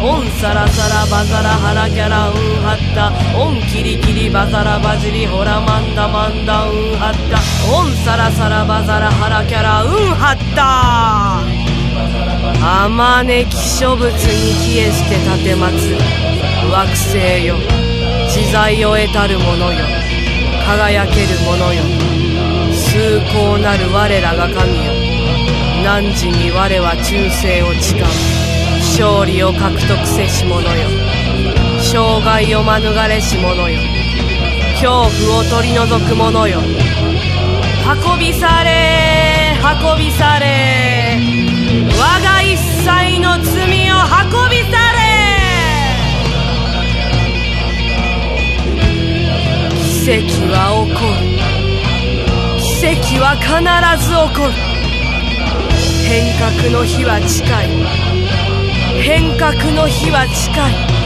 オンサラサラバザラハラキャラうんはったオンキリキリバザラバジリ。ホラマンダマンダうんはったオンサラサラバザラハラキャラうんはったあまねき諸物に帰えして立てまつ。惑星よ。自在を得たる者よ。輝ける者よ。崇高なる我らが神よ。汝に我は忠誠を誓う。勝利を獲得せし者よ。障害を免れし者よ。恐怖を取り除く者よ。運び去れ運び去れ。我が一切の罪を運び去れ。奇跡は起こる。奇跡は必ず起こる。変革の日は近い。の日は近い。